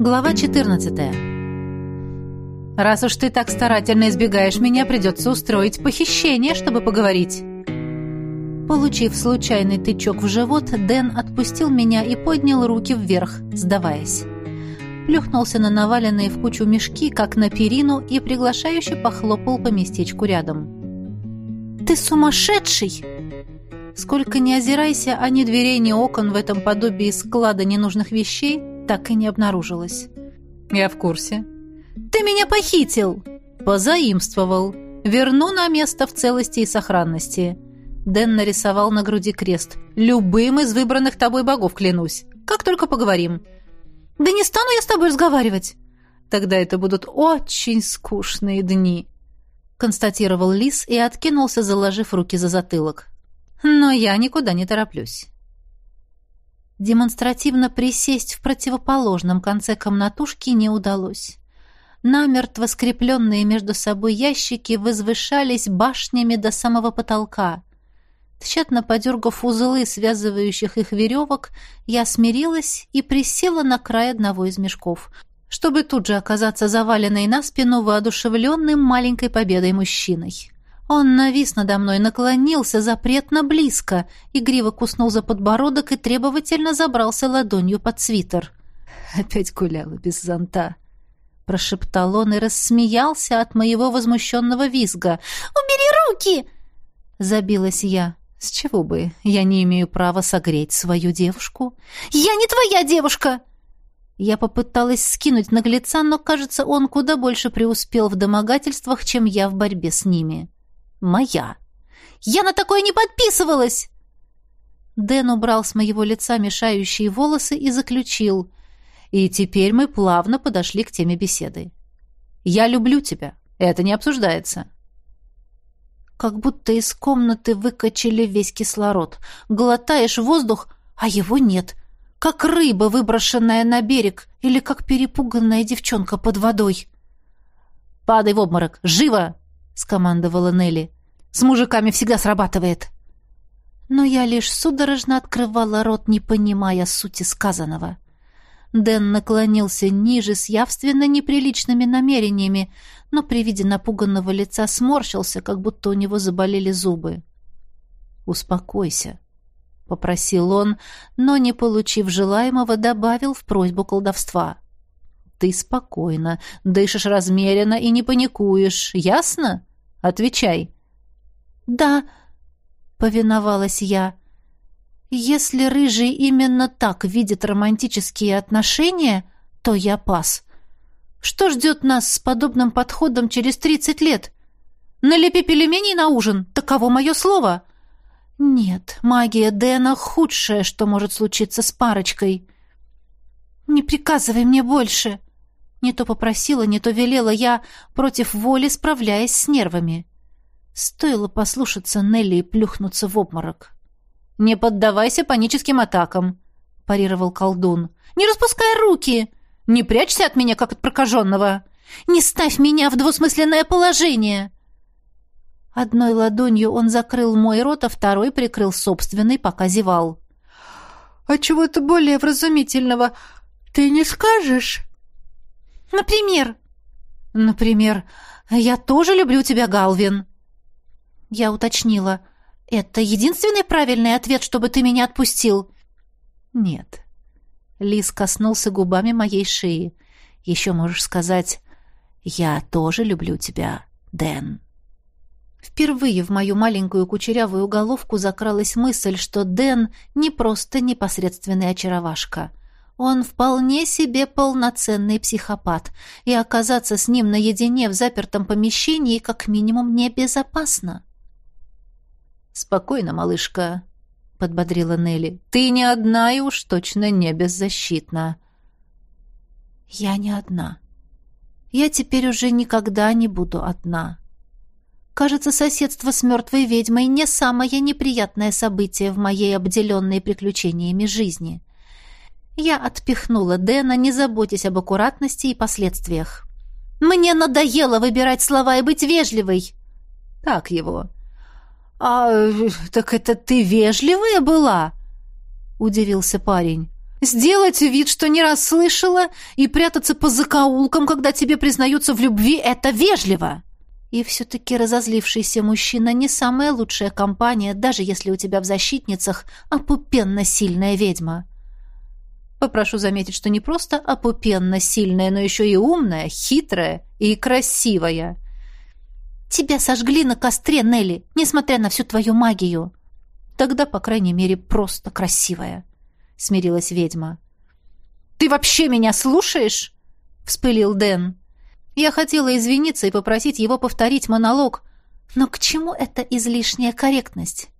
Глава 14. Раз уж ты так старательно избегаешь меня, придется устроить похищение, чтобы поговорить. Получив случайный тычок в живот, Дэн отпустил меня и поднял руки вверх, сдаваясь. Плюхнулся на наваленные в кучу мешки, как на перину, и приглашающе похлопал по местечку рядом. «Ты сумасшедший!» Сколько ни озирайся, а ни дверей, ни окон в этом подобии склада ненужных вещей так и не обнаружилось. «Я в курсе». «Ты меня похитил!» «Позаимствовал. Верну на место в целости и сохранности». Дэн нарисовал на груди крест. «Любым из выбранных тобой богов клянусь. Как только поговорим». «Да не стану я с тобой разговаривать!» «Тогда это будут очень скучные дни», — констатировал Лис и откинулся, заложив руки за затылок. «Но я никуда не тороплюсь» демонстративно присесть в противоположном конце комнатушки не удалось. Намертво скрепленные между собой ящики возвышались башнями до самого потолка. Тщетно подергав узлы, связывающих их веревок, я смирилась и присела на край одного из мешков, чтобы тут же оказаться заваленной на спину воодушевленным маленькой победой мужчиной. Он навис надо мной, наклонился запретно близко, игриво куснул за подбородок и требовательно забрался ладонью под свитер. «Опять гуляла без зонта», — прошептал он и рассмеялся от моего возмущенного визга. «Убери руки!» — забилась я. «С чего бы? Я не имею права согреть свою девушку». «Я не твоя девушка!» Я попыталась скинуть наглеца, но, кажется, он куда больше преуспел в домогательствах, чем я в борьбе с ними моя. Я на такое не подписывалась!» Дэн убрал с моего лица мешающие волосы и заключил. И теперь мы плавно подошли к теме беседы. «Я люблю тебя. Это не обсуждается». Как будто из комнаты выкачали весь кислород. Глотаешь воздух, а его нет. Как рыба, выброшенная на берег, или как перепуганная девчонка под водой. «Падай в обморок! Живо!» скомандовала Нелли. «С мужиками всегда срабатывает!» Но я лишь судорожно открывала рот, не понимая сути сказанного. Дэн наклонился ниже с явственно неприличными намерениями, но при виде напуганного лица сморщился, как будто у него заболели зубы. «Успокойся», — попросил он, но, не получив желаемого, добавил в просьбу колдовства. «Ты спокойно, дышишь размеренно и не паникуешь, ясно?» Отвечай». «Да», — повиновалась я. «Если рыжий именно так видит романтические отношения, то я пас. Что ждет нас с подобным подходом через тридцать лет? Налепи пельменей на ужин, таково мое слово». «Нет, магия Дэна — худшее, что может случиться с парочкой». «Не приказывай мне больше», не то попросила, не то велела я, против воли справляясь с нервами. Стоило послушаться Нелли и плюхнуться в обморок. «Не поддавайся паническим атакам», — парировал колдун. «Не распускай руки! Не прячься от меня, как от прокаженного! Не ставь меня в двусмысленное положение!» Одной ладонью он закрыл мой рот, а второй прикрыл собственный, пока зевал. «А чего-то более вразумительного ты не скажешь?» Например? Например, я тоже люблю тебя, Галвин. Я уточнила. Это единственный правильный ответ, чтобы ты меня отпустил? Нет. Лис коснулся губами моей шеи. Еще можешь сказать «Я тоже люблю тебя, Дэн». Впервые в мою маленькую кучерявую головку закралась мысль, что Дэн не просто непосредственный очаровашка. Он вполне себе полноценный психопат, и оказаться с ним наедине в запертом помещении как минимум небезопасно. «Спокойно, малышка», — подбодрила Нелли. «Ты не одна и уж точно не беззащитна». «Я не одна. Я теперь уже никогда не буду одна». Кажется, соседство с мертвой ведьмой не самое неприятное событие в моей обделенной приключениями жизни. Я отпихнула Дэна, не заботясь об аккуратности и последствиях. «Мне надоело выбирать слова и быть вежливой!» «Так его». «А так это ты вежливая была?» — удивился парень. Сделать вид, что не расслышала, и прятаться по закоулкам, когда тебе признаются в любви, это вежливо. И все-таки разозлившийся мужчина не самая лучшая компания, даже если у тебя в защитницах опупенно сильная ведьма. Попрошу заметить, что не просто опупенно сильная, но еще и умная, хитрая и красивая. Тебя сожгли на костре, Нелли, несмотря на всю твою магию. Тогда, по крайней мере, просто красивая, — смирилась ведьма. «Ты вообще меня слушаешь?» — вспылил Дэн. Я хотела извиниться и попросить его повторить монолог, но к чему эта излишняя корректность?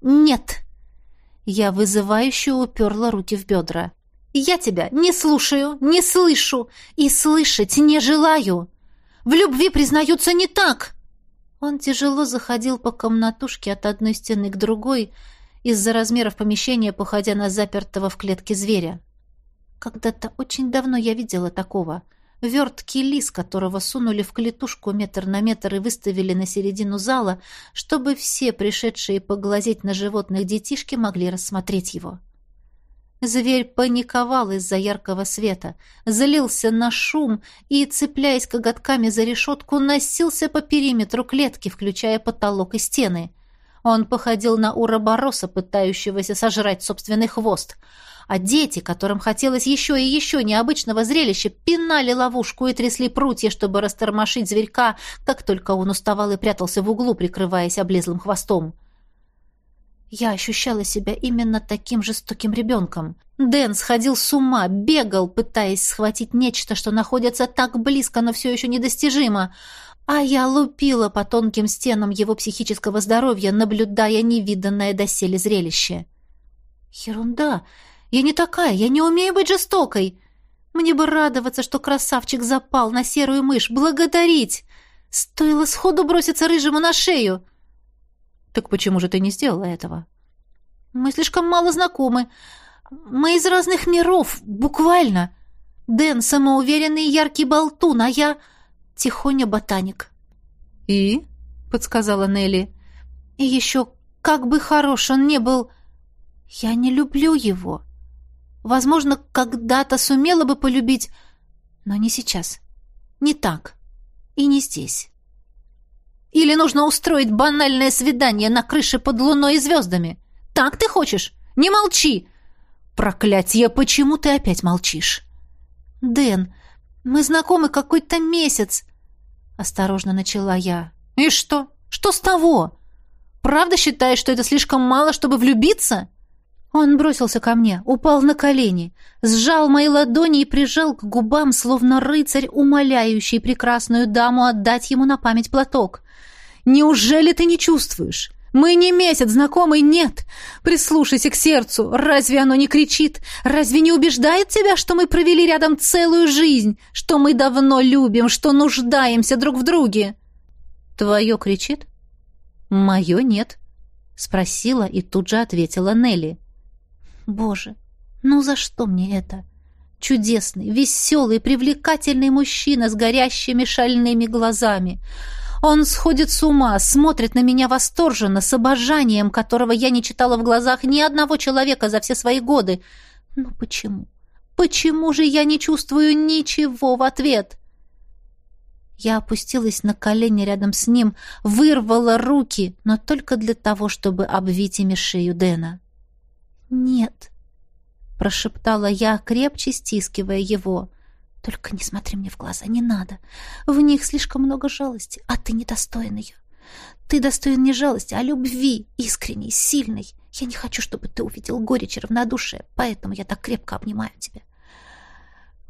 «Нет!» Я вызывающе уперла руки в бедра. «Я тебя не слушаю, не слышу и слышать не желаю! В любви признаются не так!» Он тяжело заходил по комнатушке от одной стены к другой, из-за размеров помещения походя на запертого в клетке зверя. Когда-то очень давно я видела такого — верткий лис, которого сунули в клетушку метр на метр и выставили на середину зала, чтобы все пришедшие поглазеть на животных детишки могли рассмотреть его. Зверь паниковал из-за яркого света, залился на шум и, цепляясь коготками за решетку, носился по периметру клетки, включая потолок и стены. Он походил на уробороса, пытающегося сожрать собственный хвост — а дети, которым хотелось еще и еще необычного зрелища, пинали ловушку и трясли прутья, чтобы растормошить зверька, как только он уставал и прятался в углу, прикрываясь облезлым хвостом. Я ощущала себя именно таким жестоким ребенком. Дэн сходил с ума, бегал, пытаясь схватить нечто, что находится так близко, но все еще недостижимо, а я лупила по тонким стенам его психического здоровья, наблюдая невиданное доселе зрелище. Ерунда! Я не такая, я не умею быть жестокой. Мне бы радоваться, что красавчик запал на серую мышь, благодарить. Стоило сходу броситься рыжему на шею. Так почему же ты не сделала этого? Мы слишком мало знакомы. Мы из разных миров, буквально. Дэн самоуверенный и яркий болтун, а я тихоня ботаник. И? подсказала Нелли. И еще, как бы хорош он не был, я не люблю его. Возможно, когда-то сумела бы полюбить, но не сейчас. Не так. И не здесь. Или нужно устроить банальное свидание на крыше под луной и звездами. Так ты хочешь? Не молчи! Проклятье, почему ты опять молчишь? Дэн, мы знакомы какой-то месяц. Осторожно начала я. И что? Что с того? Правда считаешь, что это слишком мало, чтобы влюбиться? Он бросился ко мне, упал на колени, сжал мои ладони и прижал к губам, словно рыцарь, умоляющий прекрасную даму отдать ему на память платок. «Неужели ты не чувствуешь? Мы не месяц знакомы, нет. Прислушайся к сердцу. Разве оно не кричит? Разве не убеждает тебя, что мы провели рядом целую жизнь, что мы давно любим, что нуждаемся друг в друге?» «Твое кричит?» «Мое нет», — спросила и тут же ответила Нелли. Боже, ну за что мне это? Чудесный, веселый, привлекательный мужчина с горящими шальными глазами. Он сходит с ума, смотрит на меня восторженно, с обожанием, которого я не читала в глазах ни одного человека за все свои годы. Ну почему? Почему же я не чувствую ничего в ответ? Я опустилась на колени рядом с ним, вырвала руки, но только для того, чтобы обвить ими шею Дэна. «Нет», — прошептала я, крепче стискивая его. «Только не смотри мне в глаза, не надо. В них слишком много жалости, а ты недостоин ее. Ты достоин не жалости, а любви, искренней, сильной. Я не хочу, чтобы ты увидел горечь и равнодушие, поэтому я так крепко обнимаю тебя».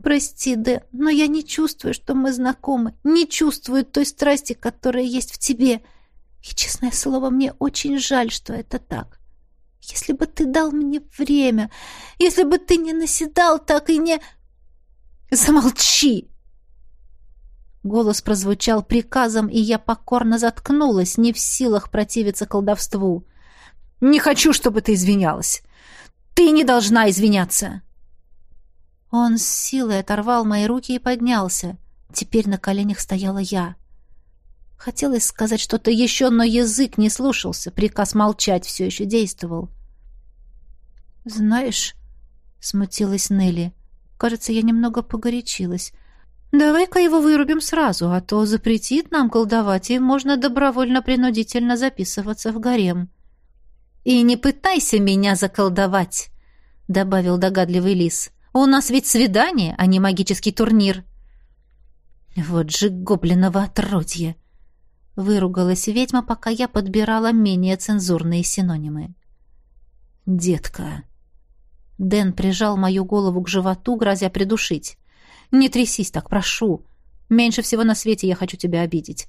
«Прости, Дэн, но я не чувствую, что мы знакомы, не чувствую той страсти, которая есть в тебе. И, честное слово, мне очень жаль, что это так. Если бы ты дал мне время, если бы ты не наседал так и не... Замолчи!» Голос прозвучал приказом, и я покорно заткнулась, не в силах противиться колдовству. «Не хочу, чтобы ты извинялась. Ты не должна извиняться!» Он с силой оторвал мои руки и поднялся. Теперь на коленях стояла я. Хотелось сказать что-то еще, но язык не слушался, приказ молчать все еще действовал. «Знаешь...» — Смутилась Нелли. Кажется, я немного погорячилась. Давай-ка его вырубим сразу, а то запретит нам колдовать, и можно добровольно-принудительно записываться в гарем. И не пытайся меня заколдовать, добавил догадливый лис. У нас ведь свидание, а не магический турнир. Вот же гоблиново отродье! Выругалась ведьма, пока я подбирала менее цензурные синонимы. «Детка!» Дэн прижал мою голову к животу, грозя придушить. Не трясись так, прошу. Меньше всего на свете я хочу тебя обидеть.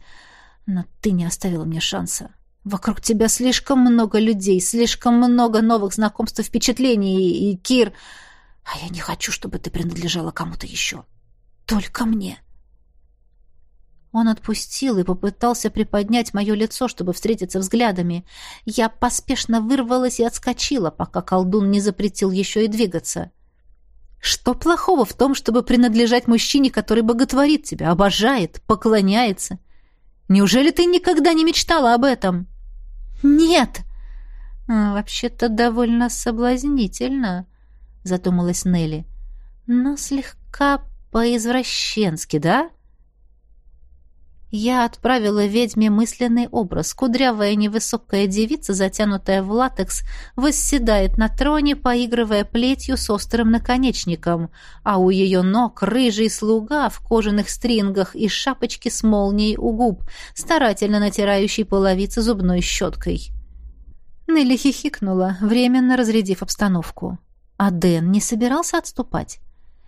Но ты не оставила мне шанса. Вокруг тебя слишком много людей, слишком много новых знакомств впечатлений, и Кир... А я не хочу, чтобы ты принадлежала кому-то еще. Только мне. Он отпустил и попытался приподнять мое лицо, чтобы встретиться взглядами. Я поспешно вырвалась и отскочила, пока колдун не запретил еще и двигаться. — что плохого в том, чтобы принадлежать мужчине, который боготворит тебя, обожает, поклоняется? Неужели ты никогда не мечтала об этом? Нет. А, вообще-то довольно соблазнительно, задумалась Нелли. Но слегка по-извращенски, да? Я отправила ведьме мысленный образ. Кудрявая невысокая девица, затянутая в латекс, восседает на троне, поигрывая плетью с острым наконечником, а у ее ног рыжий слуга в кожаных стрингах и шапочке с молнией у губ, старательно натирающий половицы зубной щеткой. Нелли хихикнула, временно разрядив обстановку. А Дэн не собирался отступать.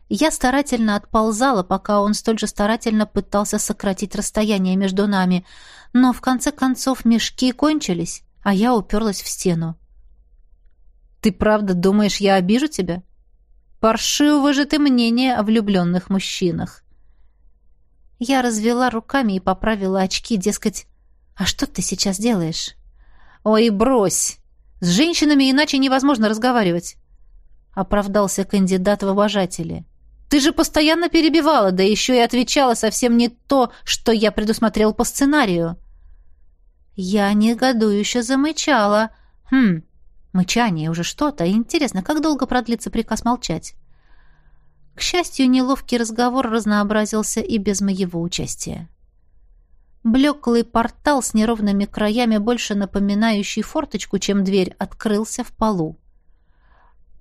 Я старательно отползала, пока он столь же старательно пытался сократить расстояние между нами, но в конце концов мешки кончились, а я уперлась в стену. «Ты правда думаешь, я обижу тебя? Паршивого же ты мнение о влюбленных мужчинах!» Я развела руками и поправила очки, дескать, «А что ты сейчас делаешь?» «Ой, брось! С женщинами иначе невозможно разговаривать!» оправдался кандидат в обожатели. Ты же постоянно перебивала, да еще и отвечала совсем не то, что я предусмотрел по сценарию. Я негодующе замычала. Хм, мычание уже что-то. Интересно, как долго продлится приказ молчать? К счастью, неловкий разговор разнообразился и без моего участия. Блеклый портал с неровными краями, больше напоминающий форточку, чем дверь, открылся в полу.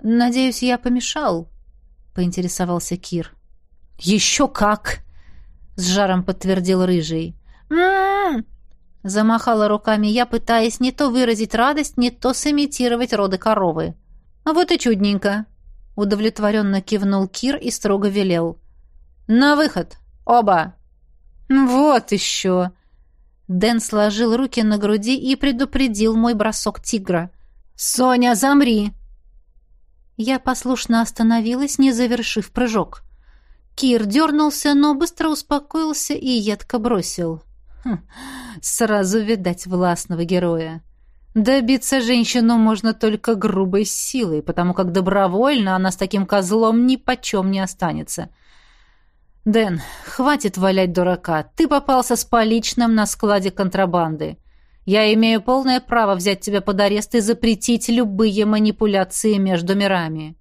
«Надеюсь, я помешал», поинтересовался Кир. «Еще как!» — с жаром подтвердил Рыжий. «М-м-м!» Замахала руками я, пытаясь не то выразить радость, не то сымитировать роды коровы. «А вот и чудненько!» — удовлетворенно кивнул Кир и строго велел. «На выход! Оба!» «Вот еще!» Дэн сложил руки на груди и предупредил мой бросок тигра. «Соня, замри!» Я послушно остановилась, не завершив прыжок. Кир дернулся, но быстро успокоился и едко бросил. Хм, сразу видать властного героя. Добиться женщину можно только грубой силой, потому как добровольно она с таким козлом ни почем не останется. Дэн, хватит валять дурака. Ты попался с поличным на складе контрабанды. Я имею полное право взять тебя под арест и запретить любые манипуляции между мирами».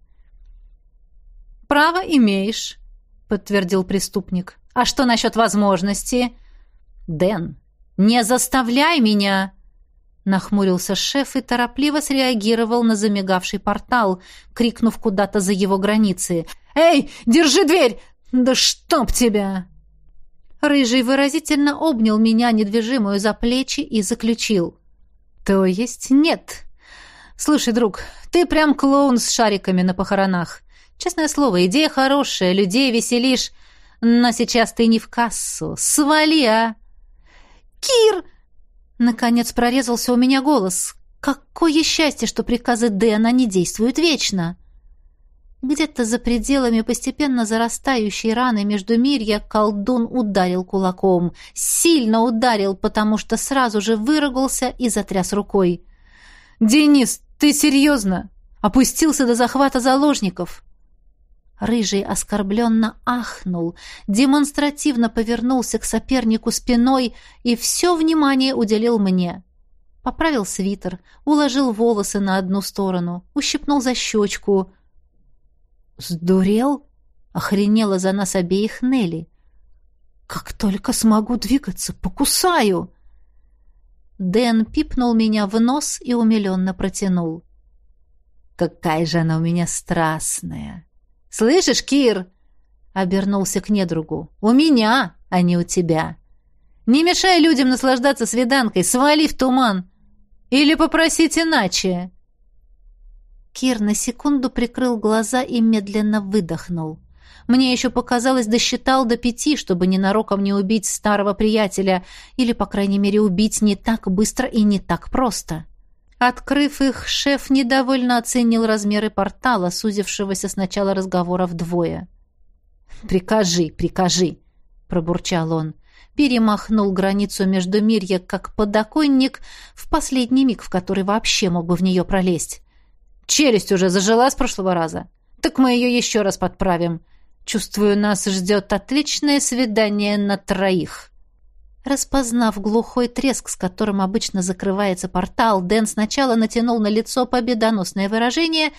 «Право имеешь», — подтвердил преступник. «А что насчет возможности?» «Дэн, не заставляй меня!» Нахмурился шеф и торопливо среагировал на замигавший портал, крикнув куда-то за его границы. «Эй, держи дверь! Да чтоб тебя!» Рыжий выразительно обнял меня, недвижимую за плечи, и заключил. «То есть нет. Слушай, друг, ты прям клоун с шариками на похоронах. Честное слово, идея хорошая, людей веселишь, но сейчас ты не в кассу. Свали, а!» «Кир!» Наконец прорезался у меня голос. «Какое счастье, что приказы Дэна не действуют вечно!» Где-то за пределами постепенно зарастающей раны между мирья колдун ударил кулаком. Сильно ударил, потому что сразу же выругался и затряс рукой. «Денис, ты серьезно? Опустился до захвата заложников?» Рыжий оскорбленно ахнул, демонстративно повернулся к сопернику спиной и все внимание уделил мне. Поправил свитер, уложил волосы на одну сторону, ущипнул за щечку — «Сдурел?» — охренела за нас обеих Нелли. «Как только смогу двигаться, покусаю!» Дэн пипнул меня в нос и умиленно протянул. «Какая же она у меня страстная!» «Слышишь, Кир?» — обернулся к недругу. «У меня, а не у тебя!» «Не мешай людям наслаждаться свиданкой, свали в туман!» «Или попросить иначе!» Кир на секунду прикрыл глаза и медленно выдохнул. Мне еще показалось, досчитал до пяти, чтобы ненароком не убить старого приятеля, или, по крайней мере, убить не так быстро и не так просто. Открыв их, шеф недовольно оценил размеры портала, сузившегося с начала разговора вдвое. «Прикажи, прикажи!» — пробурчал он. Перемахнул границу между мирья, как подоконник, в последний миг, в который вообще мог бы в нее пролезть. Челюсть уже зажила с прошлого раза. Так мы ее еще раз подправим. Чувствую, нас ждет отличное свидание на троих». Распознав глухой треск, с которым обычно закрывается портал, Дэн сначала натянул на лицо победоносное выражение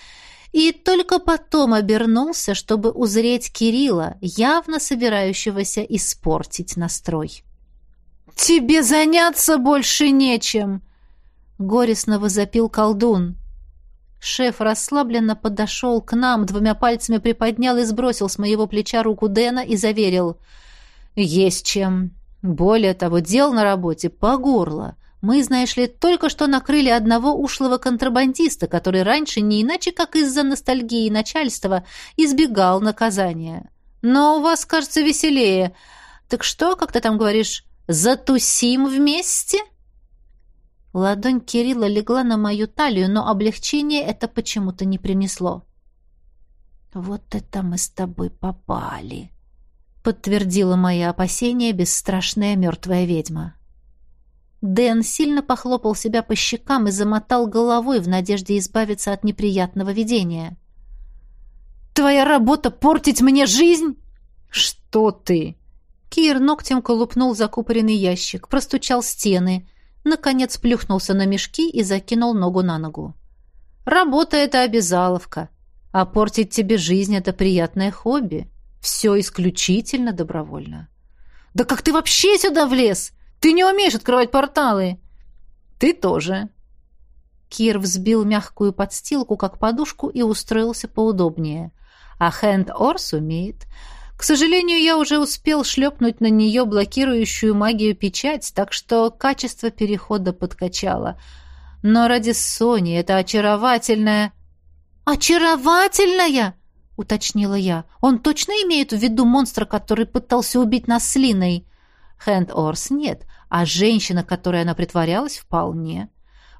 и только потом обернулся, чтобы узреть Кирилла, явно собирающегося испортить настрой. «Тебе заняться больше нечем!» — горестно возопил колдун. Шеф расслабленно подошел к нам, двумя пальцами приподнял и сбросил с моего плеча руку Дэна и заверил. «Есть чем. Более того, дел на работе по горло. Мы, знаешь ли, только что накрыли одного ушлого контрабандиста, который раньше не иначе, как из-за ностальгии начальства, избегал наказания. Но у вас, кажется, веселее. Так что, как ты там говоришь, затусим вместе?» Ладонь Кирилла легла на мою талию, но облегчение это почему-то не принесло. «Вот это мы с тобой попали», — подтвердила мои опасения бесстрашная мертвая ведьма. Дэн сильно похлопал себя по щекам и замотал головой в надежде избавиться от неприятного видения. «Твоя работа портить мне жизнь?» «Что ты?» Кир ногтем колупнул закупоренный ящик, простучал стены — наконец плюхнулся на мешки и закинул ногу на ногу. «Работа — это обязаловка, а портить тебе жизнь — это приятное хобби. Все исключительно добровольно». «Да как ты вообще сюда влез? Ты не умеешь открывать порталы!» «Ты тоже». Кир взбил мягкую подстилку, как подушку, и устроился поудобнее. А Хэнд Орс умеет. К сожалению, я уже успел шлепнуть на нее блокирующую магию печать, так что качество перехода подкачало. Но ради Сони это очаровательное... «Очаровательная!» — уточнила я. «Он точно имеет в виду монстра, который пытался убить нас с Линой?» Хэнд Орс нет, а женщина, которой она притворялась, вполне.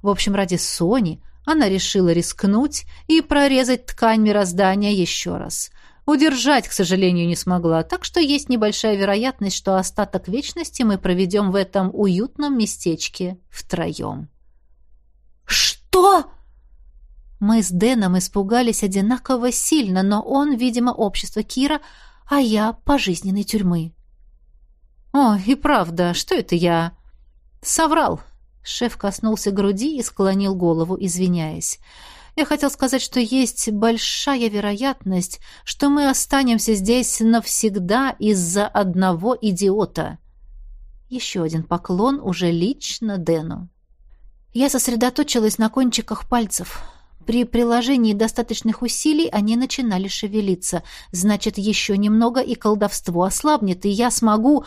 В общем, ради Сони она решила рискнуть и прорезать ткань мироздания еще раз. Удержать, к сожалению, не смогла, так что есть небольшая вероятность, что остаток вечности мы проведем в этом уютном местечке втроем. «Что?» Мы с Дэном испугались одинаково сильно, но он, видимо, общество Кира, а я пожизненной тюрьмы. «О, и правда, что это я?» «Соврал». Шеф коснулся груди и склонил голову, извиняясь. Я хотел сказать, что есть большая вероятность, что мы останемся здесь навсегда из-за одного идиота. Еще один поклон уже лично Дэну. Я сосредоточилась на кончиках пальцев. При приложении достаточных усилий они начинали шевелиться. Значит, еще немного, и колдовство ослабнет, и я смогу...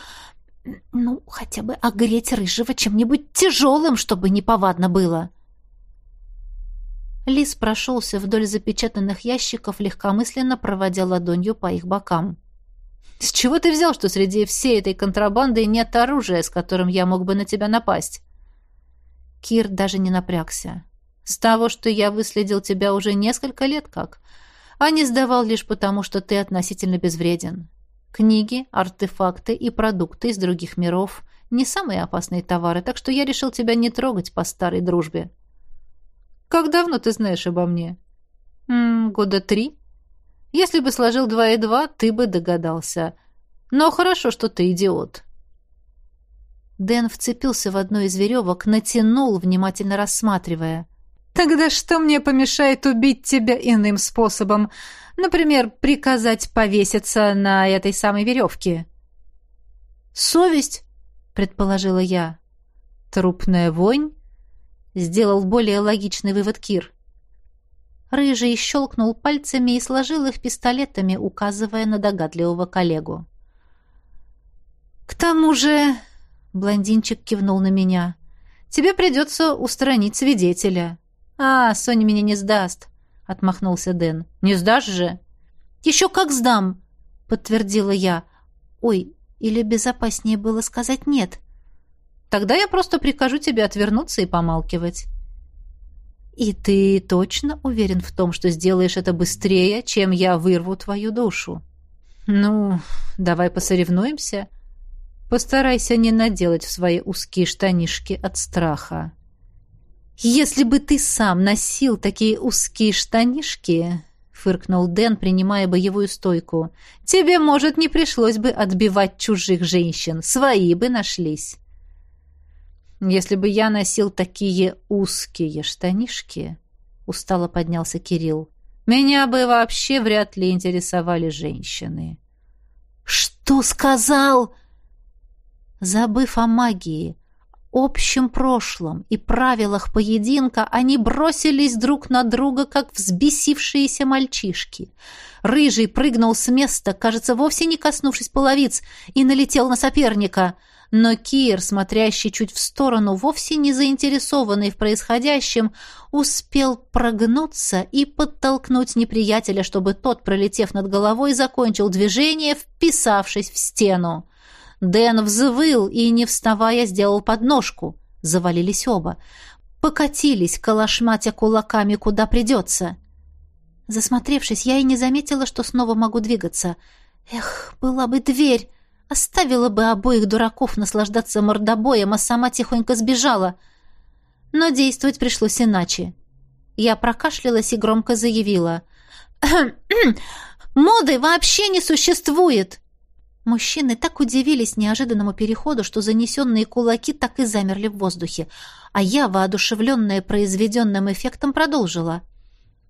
Ну, хотя бы огреть рыжего чем-нибудь тяжелым, чтобы неповадно было. — Лис прошелся вдоль запечатанных ящиков, легкомысленно проводя ладонью по их бокам. «С чего ты взял, что среди всей этой контрабанды нет оружия, с которым я мог бы на тебя напасть?» Кир даже не напрягся. «С того, что я выследил тебя уже несколько лет как, а не сдавал лишь потому, что ты относительно безвреден. Книги, артефакты и продукты из других миров — не самые опасные товары, так что я решил тебя не трогать по старой дружбе». Как давно ты знаешь обо мне? М -м, года три. Если бы сложил два и два, ты бы догадался. Но хорошо, что ты идиот. Дэн вцепился в одну из веревок, натянул, внимательно рассматривая. Тогда что мне помешает убить тебя иным способом? Например, приказать повеситься на этой самой веревке?» «Совесть», — предположила я. «Трупная вонь?» — сделал более логичный вывод Кир. Рыжий щелкнул пальцами и сложил их пистолетами, указывая на догадливого коллегу. «К тому же...» — блондинчик кивнул на меня. «Тебе придется устранить свидетеля». «А, Соня меня не сдаст», — отмахнулся Дэн. «Не сдашь же?» «Еще как сдам», — подтвердила я. «Ой, или безопаснее было сказать «нет». Тогда я просто прикажу тебе отвернуться и помалкивать». «И ты точно уверен в том, что сделаешь это быстрее, чем я вырву твою душу?» «Ну, давай посоревнуемся. Постарайся не наделать в свои узкие штанишки от страха». «Если бы ты сам носил такие узкие штанишки...» — фыркнул Дэн, принимая боевую стойку. «Тебе, может, не пришлось бы отбивать чужих женщин. Свои бы нашлись». Если бы я носил такие узкие штанишки, устало поднялся Кирилл, меня бы вообще вряд ли интересовали женщины. Что сказал? Забыв о магии, общем прошлом и правилах поединка, они бросились друг на друга, как взбесившиеся мальчишки. Рыжий прыгнул с места, кажется, вовсе не коснувшись половиц, и налетел на соперника — но Кир, смотрящий чуть в сторону, вовсе не заинтересованный в происходящем, успел прогнуться и подтолкнуть неприятеля, чтобы тот, пролетев над головой, закончил движение, вписавшись в стену. Дэн взвыл и, не вставая, сделал подножку. Завалились оба. Покатились, калашматя кулаками, куда придется. Засмотревшись, я и не заметила, что снова могу двигаться. Эх, была бы дверь! Оставила бы обоих дураков наслаждаться мордобоем, а сама тихонько сбежала. Но действовать пришлось иначе. Я прокашлялась и громко заявила. «Моды вообще не существует!» Мужчины так удивились неожиданному переходу, что занесенные кулаки так и замерли в воздухе, а я, воодушевленная произведенным эффектом, продолжила.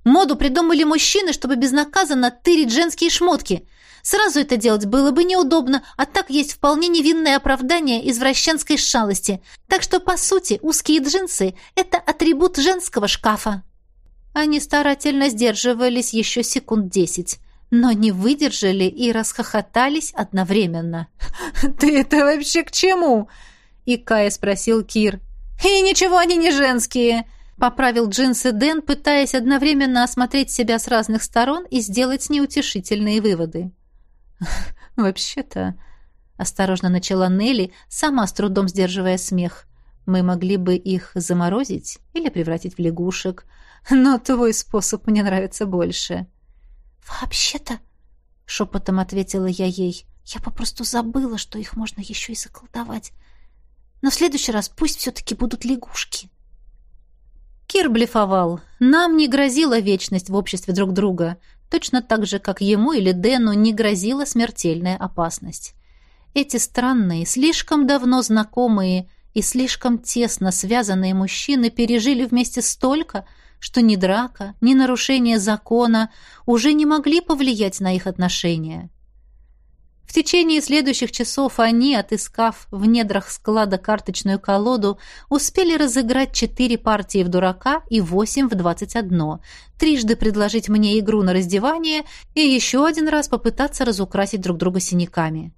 «Моду придумали мужчины, чтобы безнаказанно тырить женские шмотки. Сразу это делать было бы неудобно, а так есть вполне невинное оправдание извращенской шалости. Так что, по сути, узкие джинсы — это атрибут женского шкафа. Они старательно сдерживались еще секунд десять, но не выдержали и расхохотались одновременно. «Ты это вообще к чему?» — икая спросил Кир. «И ничего они не женские!» Поправил джинсы Дэн, пытаясь одновременно осмотреть себя с разных сторон и сделать неутешительные выводы. «Вообще-то...» — осторожно начала Нелли, сама с трудом сдерживая смех. «Мы могли бы их заморозить или превратить в лягушек, но твой способ мне нравится больше». «Вообще-то...» — шепотом ответила я ей. «Я попросту забыла, что их можно еще и заколдовать. Но в следующий раз пусть все-таки будут лягушки». Кир блефовал. Нам не грозила вечность в обществе друг друга точно так же, как ему или Дэну не грозила смертельная опасность. Эти странные, слишком давно знакомые и слишком тесно связанные мужчины пережили вместе столько, что ни драка, ни нарушение закона уже не могли повлиять на их отношения. В течение следующих часов они, отыскав в недрах склада карточную колоду, успели разыграть четыре партии в дурака и восемь в двадцать одно, трижды предложить мне игру на раздевание и еще один раз попытаться разукрасить друг друга синяками.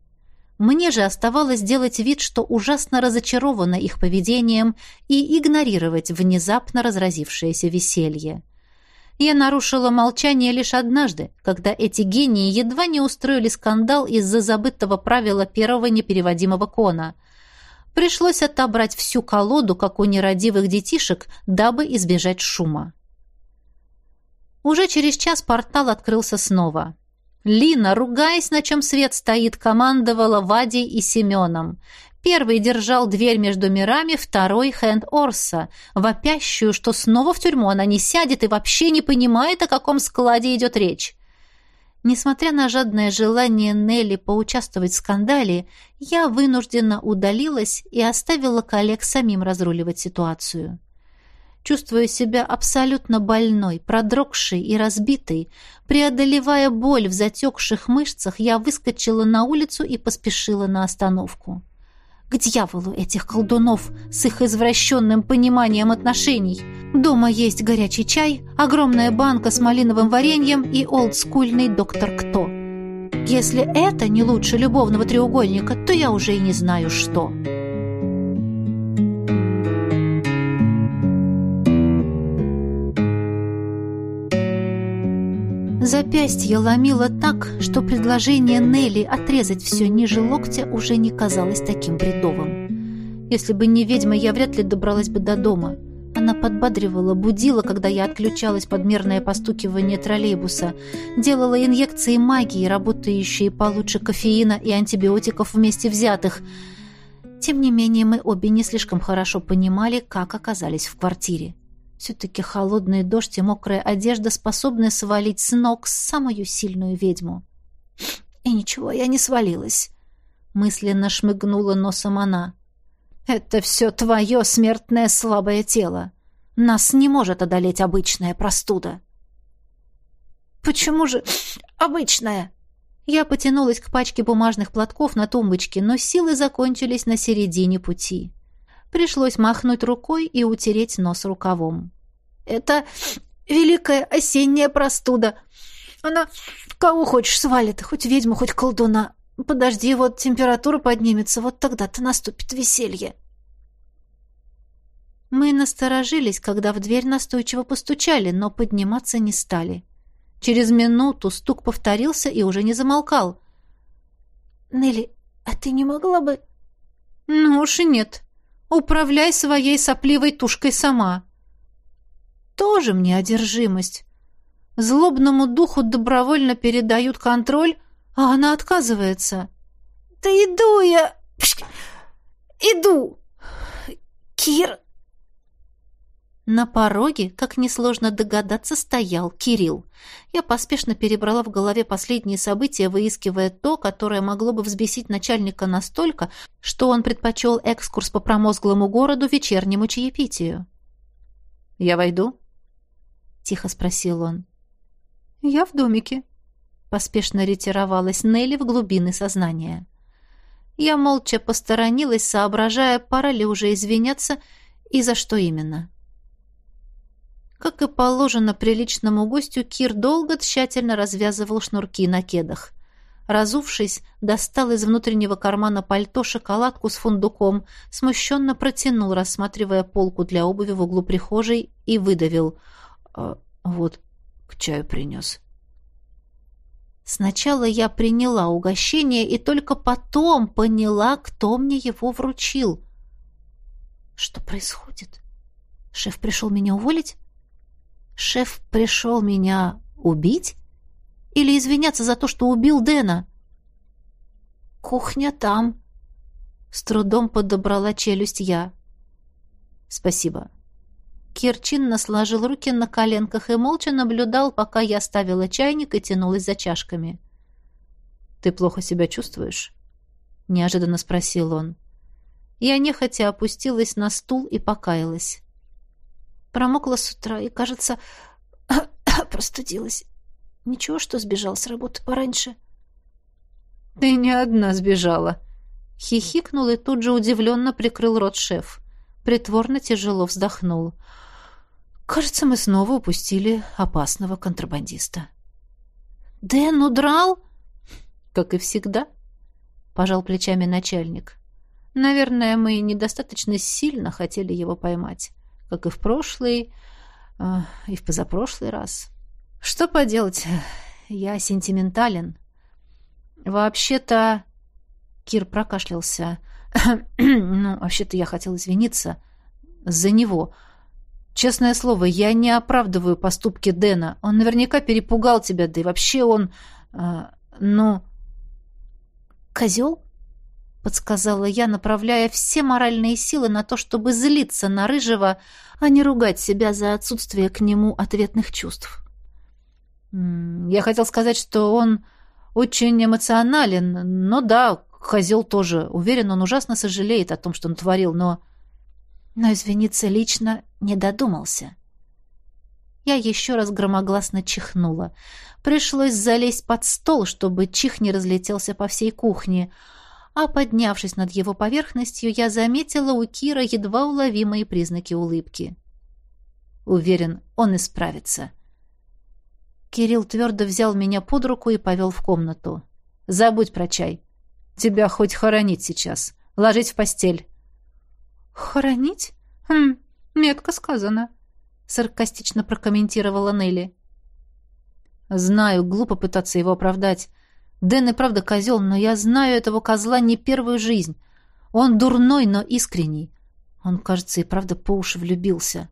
Мне же оставалось делать вид, что ужасно разочарована их поведением и игнорировать внезапно разразившееся веселье. Я нарушила молчание лишь однажды, когда эти гении едва не устроили скандал из-за забытого правила первого непереводимого кона. Пришлось отобрать всю колоду, как у нерадивых детишек, дабы избежать шума. Уже через час портал открылся снова. Лина, ругаясь, на чем свет стоит, командовала Вадей и Семеном. Первый держал дверь между мирами, второй — Хэнд Орса, вопящую, что снова в тюрьму она не сядет и вообще не понимает, о каком складе идет речь. Несмотря на жадное желание Нелли поучаствовать в скандале, я вынуждена удалилась и оставила коллег самим разруливать ситуацию. Чувствуя себя абсолютно больной, продрогшей и разбитой, преодолевая боль в затекших мышцах, я выскочила на улицу и поспешила на остановку. К дьяволу этих колдунов с их извращенным пониманием отношений. Дома есть горячий чай, огромная банка с малиновым вареньем и олдскульный доктор Кто. Если это не лучше любовного треугольника, то я уже и не знаю, что. Запястье ломило так, что предложение Нелли отрезать все ниже локтя уже не казалось таким бредовым. Если бы не ведьма, я вряд ли добралась бы до дома. Она подбадривала, будила, когда я отключалась под мерное постукивание троллейбуса, делала инъекции магии, работающие получше кофеина и антибиотиков вместе взятых. Тем не менее, мы обе не слишком хорошо понимали, как оказались в квартире. Все-таки холодный дождь и мокрая одежда способны свалить с ног самую сильную ведьму. И ничего, я не свалилась. Мысленно шмыгнула носом она. Это все твое смертное слабое тело. Нас не может одолеть обычная простуда. Почему же обычная? Я потянулась к пачке бумажных платков на тумбочке, но силы закончились на середине пути. Пришлось махнуть рукой и утереть нос рукавом. «Это великая осенняя простуда. Она кого хочешь свалит, хоть ведьму, хоть колдуна. Подожди, вот температура поднимется, вот тогда-то наступит веселье». Мы насторожились, когда в дверь настойчиво постучали, но подниматься не стали. Через минуту стук повторился и уже не замолкал. «Нелли, а ты не могла бы...» «Ну уж и нет. Управляй своей сопливой тушкой сама. Тоже мне одержимость. Злобному духу добровольно передают контроль, а она отказывается. «Да иду я! Иду! Кир!» На пороге, как несложно догадаться, стоял Кирилл. Я поспешно перебрала в голове последние события, выискивая то, которое могло бы взбесить начальника настолько, что он предпочел экскурс по промозглому городу вечернему чаепитию. «Я войду?» — тихо спросил он. «Я в домике», — поспешно ретировалась Нелли в глубины сознания. Я молча посторонилась, соображая, пора ли уже извиняться и за что именно. Как и положено приличному гостю, Кир долго тщательно развязывал шнурки на кедах. Разувшись, достал из внутреннего кармана пальто шоколадку с фундуком, смущенно протянул, рассматривая полку для обуви в углу прихожей, и выдавил. «А, «Вот, к чаю принес». Сначала я приняла угощение и только потом поняла, кто мне его вручил. Что происходит? Шеф пришел меня уволить? Шеф пришел меня убить? Или извиняться за то, что убил Дэна? Кухня там. С трудом подобрала челюсть я. Спасибо. Кирчин сложил руки на коленках и молча наблюдал, пока я ставила чайник и тянулась за чашками. «Ты плохо себя чувствуешь?» — неожиданно спросил он. Я нехотя опустилась на стул и покаялась. Промокла с утра и, кажется, простудилась. Ничего, что сбежал с работы пораньше. «Ты не одна сбежала!» Хихикнул и тут же удивленно прикрыл рот шеф. Притворно тяжело вздохнул. «Кажется, мы снова упустили опасного контрабандиста». «Дэн удрал?» «Как и всегда», — пожал плечами начальник. «Наверное, мы недостаточно сильно хотели его поймать» как и в прошлый, э, и в позапрошлый раз. Что поделать, я сентиментален. Вообще-то... Кир прокашлялся. ну, вообще-то я хотел извиниться за него. Честное слово, я не оправдываю поступки Дэна. Он наверняка перепугал тебя, да и вообще он... Э, ну... Козел? Подсказала я, направляя все моральные силы на то, чтобы злиться на Рыжего, а не ругать себя за отсутствие к нему ответных чувств. Я хотел сказать, что он очень эмоционален, но да, козел тоже. Уверен, он ужасно сожалеет о том, что он творил, но... Но извиниться лично не додумался. Я еще раз громогласно чихнула. Пришлось залезть под стол, чтобы чих не разлетелся по всей кухне. А поднявшись над его поверхностью, я заметила у Кира едва уловимые признаки улыбки. Уверен, он исправится. Кирилл твердо взял меня под руку и повел в комнату. «Забудь про чай. Тебя хоть хоронить сейчас. Ложить в постель». «Хоронить? Хм, метко сказано», — саркастично прокомментировала Нелли. «Знаю, глупо пытаться его оправдать. Дэн и правда козел, но я знаю этого козла не первую жизнь. Он дурной, но искренний. Он, кажется, и правда по уши влюбился».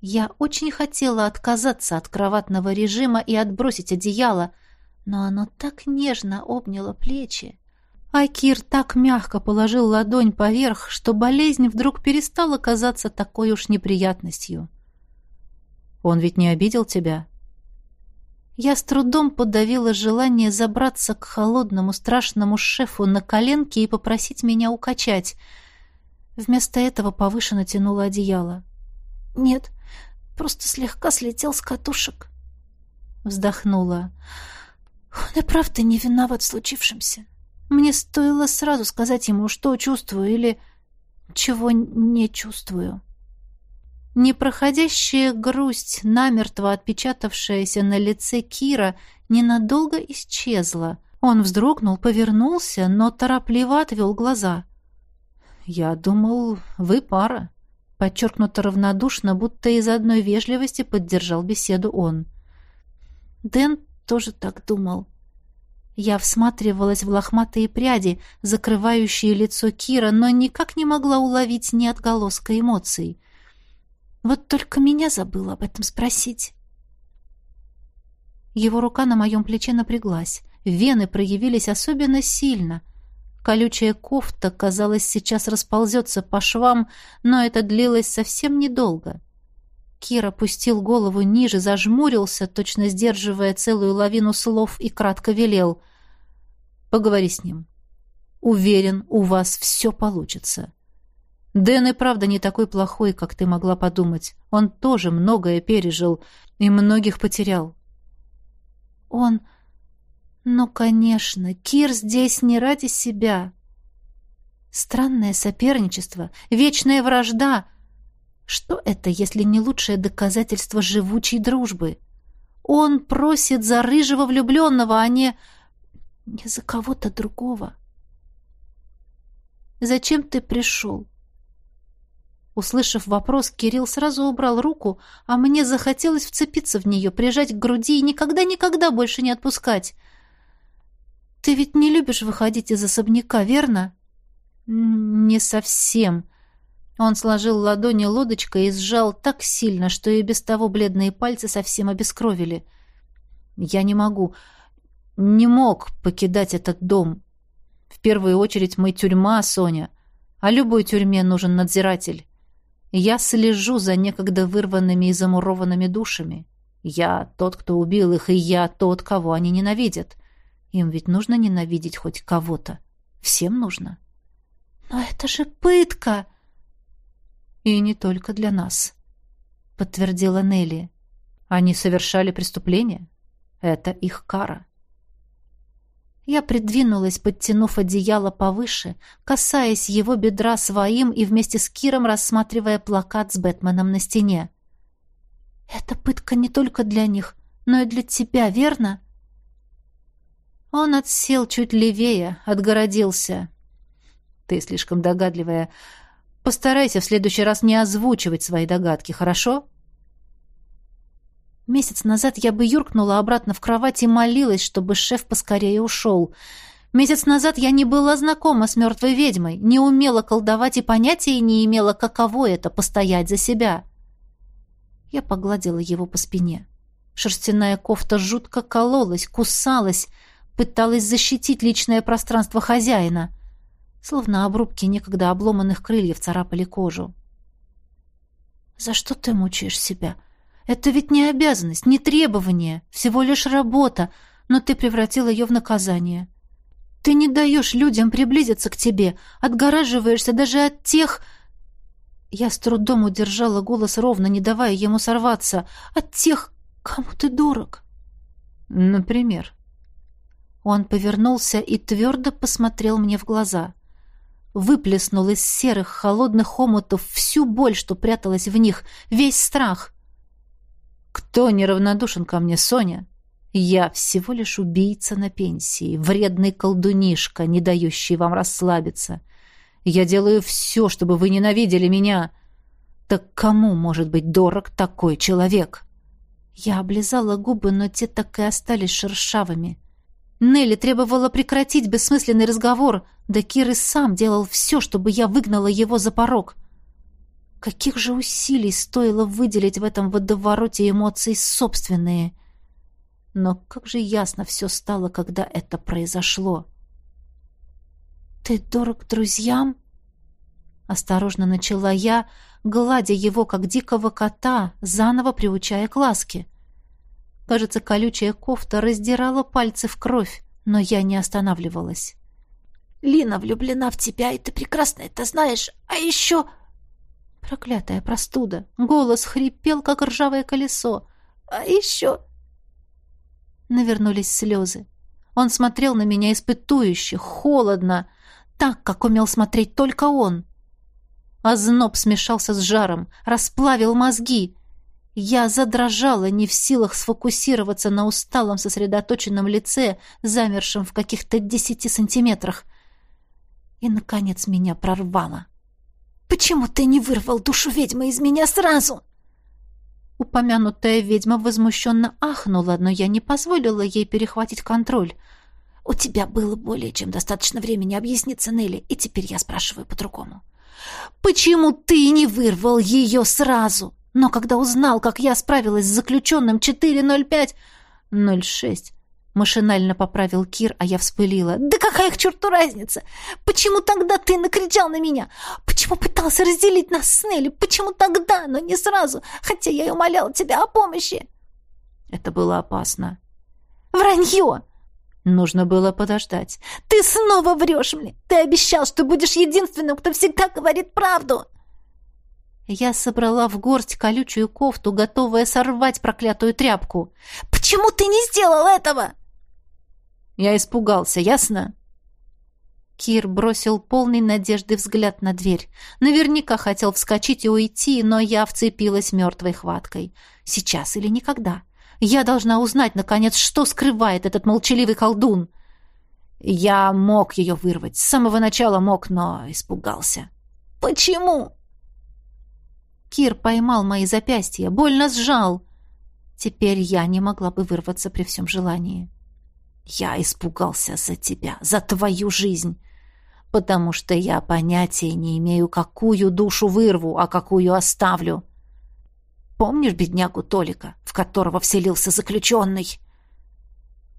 Я очень хотела отказаться от кроватного режима и отбросить одеяло, но оно так нежно обняло плечи. Акир так мягко положил ладонь поверх, что болезнь вдруг перестала казаться такой уж неприятностью. «Он ведь не обидел тебя?» Я с трудом подавила желание забраться к холодному страшному шефу на коленки и попросить меня укачать. Вместо этого повыше натянула одеяло. «Нет, просто слегка слетел с катушек». Вздохнула. «Он и правда не виноват в случившемся. Мне стоило сразу сказать ему, что чувствую или чего не чувствую». Непроходящая грусть, намертво отпечатавшаяся на лице Кира, ненадолго исчезла. Он вздрогнул, повернулся, но торопливо отвел глаза. «Я думал, вы пара», Подчеркнуто равнодушно, будто из одной вежливости поддержал беседу он. Дэн тоже так думал. Я всматривалась в лохматые пряди, закрывающие лицо Кира, но никак не могла уловить ни отголоска эмоций. Вот только меня забыла об этом спросить. Его рука на моем плече напряглась. Вены проявились особенно сильно. Колючая кофта, казалось, сейчас расползется по швам, но это длилось совсем недолго. Кир опустил голову ниже, зажмурился, точно сдерживая целую лавину слов, и кратко велел. «Поговори с ним. Уверен, у вас все получится». Дэн и правда не такой плохой, как ты могла подумать. Он тоже многое пережил и многих потерял. Он но, конечно, Кир здесь не ради себя. Странное соперничество, вечная вражда. Что это, если не лучшее доказательство живучей дружбы? Он просит за рыжего влюбленного, а не... не за кого-то другого. «Зачем ты пришел?» Услышав вопрос, Кирилл сразу убрал руку, а мне захотелось вцепиться в нее, прижать к груди и никогда-никогда больше не отпускать. Ты ведь не любишь выходить из особняка, верно? Не совсем. Он сложил ладони лодочкой и сжал так сильно, что и без того бледные пальцы совсем обескровили. Я не могу, не мог покидать этот дом. В первую очередь мы тюрьма, Соня. А любой тюрьме нужен надзиратель. Я слежу за некогда вырванными и замурованными душами. Я тот, кто убил их, и я тот, кого они ненавидят. Им ведь нужно ненавидеть хоть кого-то. Всем нужно. Но это же пытка! И не только для нас, подтвердила Нелли. Они совершали преступление. Это их кара. Я придвинулась, подтянув одеяло повыше, касаясь его бедра своим и вместе с Киром рассматривая плакат с Бэтменом на стене. «Это пытка не только для них, но и для тебя, верно?» Он отсел чуть левее, отгородился. Ты слишком догадливая. Постарайся в следующий раз не озвучивать свои догадки, хорошо? Месяц назад я бы юркнула обратно в кровать и молилась, чтобы шеф поскорее ушел. Месяц назад я не была знакома с мертвой ведьмой, не умела колдовать и понятия не имела, каково это — постоять за себя. Я погладила его по спине. Шерстяная кофта жутко кололась, кусалась, пыталась защитить личное пространство хозяина. Словно обрубки некогда обломанных крыльев царапали кожу. «За что ты мучаешь себя? Это ведь не обязанность, не требование, всего лишь работа, но ты превратил ее в наказание. Ты не даешь людям приблизиться к тебе, отгораживаешься даже от тех, Я с трудом удержала голос ровно, не давая ему сорваться. «От тех, кому ты дорог». «Например?» Он повернулся и твердо посмотрел мне в глаза. Выплеснул из серых, холодных омутов всю боль, что пряталась в них, весь страх. «Кто неравнодушен ко мне, Соня?» Я всего лишь убийца на пенсии, вредный колдунишка, не дающий вам расслабиться. Я делаю все, чтобы вы ненавидели меня. Так кому может быть дорог такой человек?» Я облизала губы, но те так и остались шершавыми. Нелли требовала прекратить бессмысленный разговор, да Кир и сам делал все, чтобы я выгнала его за порог. Каких же усилий стоило выделить в этом водовороте эмоций собственные? Но как же ясно все стало, когда это произошло. «Ты дорог друзьям?» Осторожно начала я, гладя его, как дикого кота, заново приучая к ласке. Кажется, колючая кофта раздирала пальцы в кровь, но я не останавливалась. «Лина влюблена в тебя, и ты прекрасно это знаешь. А еще...» Проклятая простуда. Голос хрипел, как ржавое колесо. «А еще...» Навернулись слезы. Он смотрел на меня испытующе, холодно, так, как умел смотреть только он. Озноб смешался с жаром, расплавил мозги. Я задрожала, не в силах сфокусироваться на усталом сосредоточенном лице, замершем в каких-то десяти сантиметрах. И, наконец, меня прорвало. «Почему ты не вырвал душу ведьмы из меня сразу?» Упомянутая ведьма возмущенно ахнула, но я не позволила ей перехватить контроль. «У тебя было более чем достаточно времени объясниться, Нелли, и теперь я спрашиваю по-другому. Почему ты не вырвал ее сразу?» Но когда узнал, как я справилась с заключенным 405... 06... Машинально поправил Кир, а я вспылила. «Да какая к черту разница? Почему тогда ты накричал на меня? Почему пытался разделить нас с Нелли? Почему тогда, но не сразу, хотя я и умолял тебя о помощи?» Это было опасно. «Вранье!» Нужно было подождать. «Ты снова врешь мне! Ты обещал, что будешь единственным, кто всегда говорит правду!» Я собрала в горсть колючую кофту, готовая сорвать проклятую тряпку. «Почему ты не сделал этого?» Я испугался, ясно? Кир бросил полный надежды взгляд на дверь. Наверняка хотел вскочить и уйти, но я вцепилась мертвой хваткой. Сейчас или никогда. Я должна узнать, наконец, что скрывает этот молчаливый колдун. Я мог ее вырвать. С самого начала мог, но испугался. «Почему?» Кир поймал мои запястья, больно сжал. Теперь я не могла бы вырваться при всем желании. Я испугался за тебя, за твою жизнь, потому что я понятия не имею, какую душу вырву, а какую оставлю. Помнишь беднягу Толика, в которого вселился заключенный?»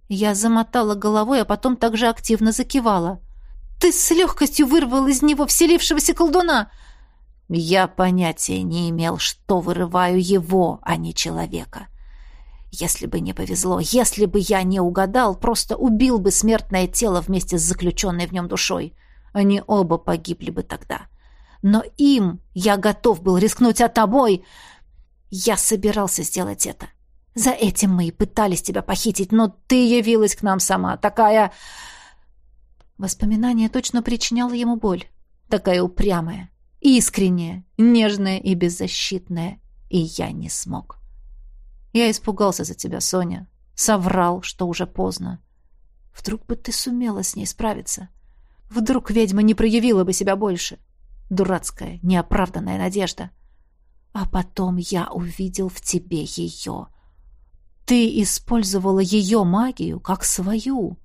Я замотала головой, а потом также активно закивала. «Ты с легкостью вырвал из него вселившегося колдуна! Я понятия не имел, что вырываю его, а не человека. Если бы не повезло, если бы я не угадал, просто убил бы смертное тело вместе с заключенной в нем душой. Они оба погибли бы тогда. Но им я готов был рискнуть, а тобой... Я собирался сделать это. За этим мы и пытались тебя похитить, но ты явилась к нам сама, такая... Воспоминание точно причиняло ему боль. Такая упрямая, искренняя, нежная и беззащитная, и я не смог. Я испугался за тебя, Соня. Соврал, что уже поздно. Вдруг бы ты сумела с ней справиться. Вдруг ведьма не проявила бы себя больше. Дурацкая, неоправданная надежда. А потом я увидел в тебе ее. Ты использовала ее магию как свою.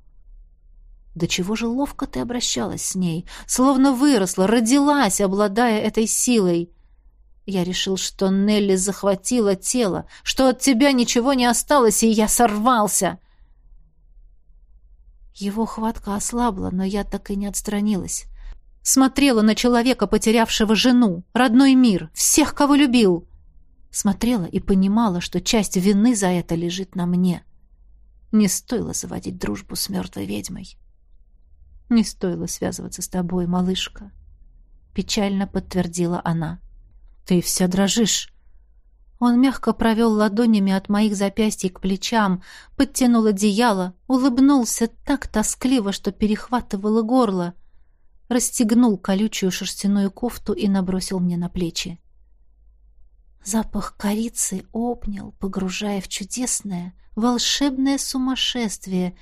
До чего же ловко ты обращалась с ней, словно выросла, родилась, обладая этой силой. Я решил, что Нелли захватила тело, что от тебя ничего не осталось, и я сорвался. Его хватка ослабла, но я так и не отстранилась. Смотрела на человека, потерявшего жену, родной мир, всех, кого любил. Смотрела и понимала, что часть вины за это лежит на мне. Не стоило заводить дружбу с мертвой ведьмой. Не стоило связываться с тобой, малышка. Печально подтвердила она. «Ты вся дрожишь». Он мягко провел ладонями от моих запястий к плечам, подтянул одеяло, улыбнулся так тоскливо, что перехватывало горло, расстегнул колючую шерстяную кофту и набросил мне на плечи. Запах корицы обнял, погружая в чудесное, волшебное сумасшествие.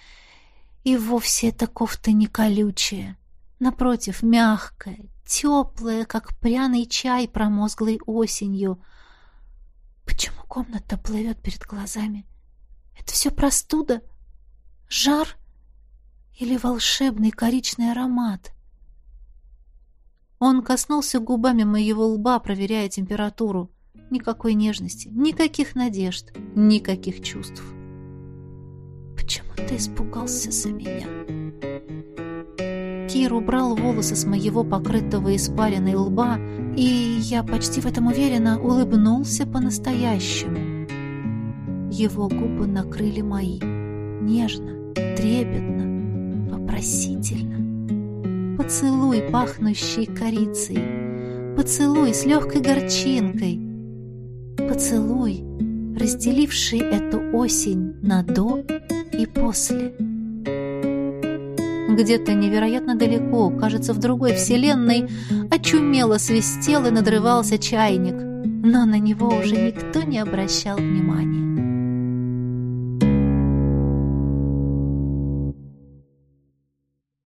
И вовсе эта кофта не колючая. Напротив, мягкая, теплая, как пряный чай промозглой осенью. Почему комната плывет перед глазами? Это все простуда? Жар? Или волшебный коричный аромат? Он коснулся губами моего лба, проверяя температуру. Никакой нежности, никаких надежд, никаких чувств. «Почему ты испугался за меня?» Кир убрал волосы с моего покрытого испаренной лба, и я почти в этом уверена улыбнулся по-настоящему. Его губы накрыли мои, нежно, трепетно, вопросительно. Поцелуй, пахнущий корицей, поцелуй с легкой горчинкой, Поцелуй, разделивший эту осень на «до» и «после». Где-то невероятно далеко, кажется, в другой вселенной, очумело свистел и надрывался чайник, но на него уже никто не обращал внимания.